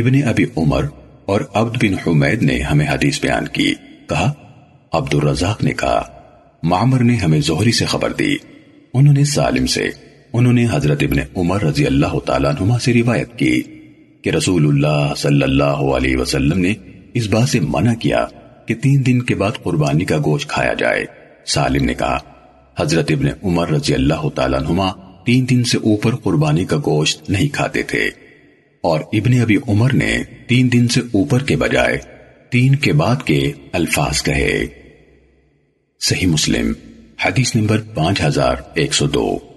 ابن ابی عمر اور عبد بن حمید نے ہمیں حدیث بیان کی۔ کہا عبد الرزاق نے کہا، معمر نے ہمیں زہری سے خبر دی۔ انہوں نے سالم سے، انہوں نے حضرت ابن عمر رضی اللہ تعالیٰ عنہ سے روایت کی کہ رسول اللہ صلی اللہ علیہ وسلم نے اس بات سے منع کیا کہ تین دن کے بعد قربانی کا گوشت کھایا جائے۔ سالم نے کہا، حضرت ابن عمر رضی اللہ تعالیٰ عنہ تین دن سے اوپر قربانی کا گوشت نہیں کھاتے تھے۔ اور ابن ابی عمر نے تین دن سے اوپر کے بجائے تین کے بعد کے الفاظ کہے۔ صحیح مسلم، حدیث نمبر پانچ ہزار ایک سو دو۔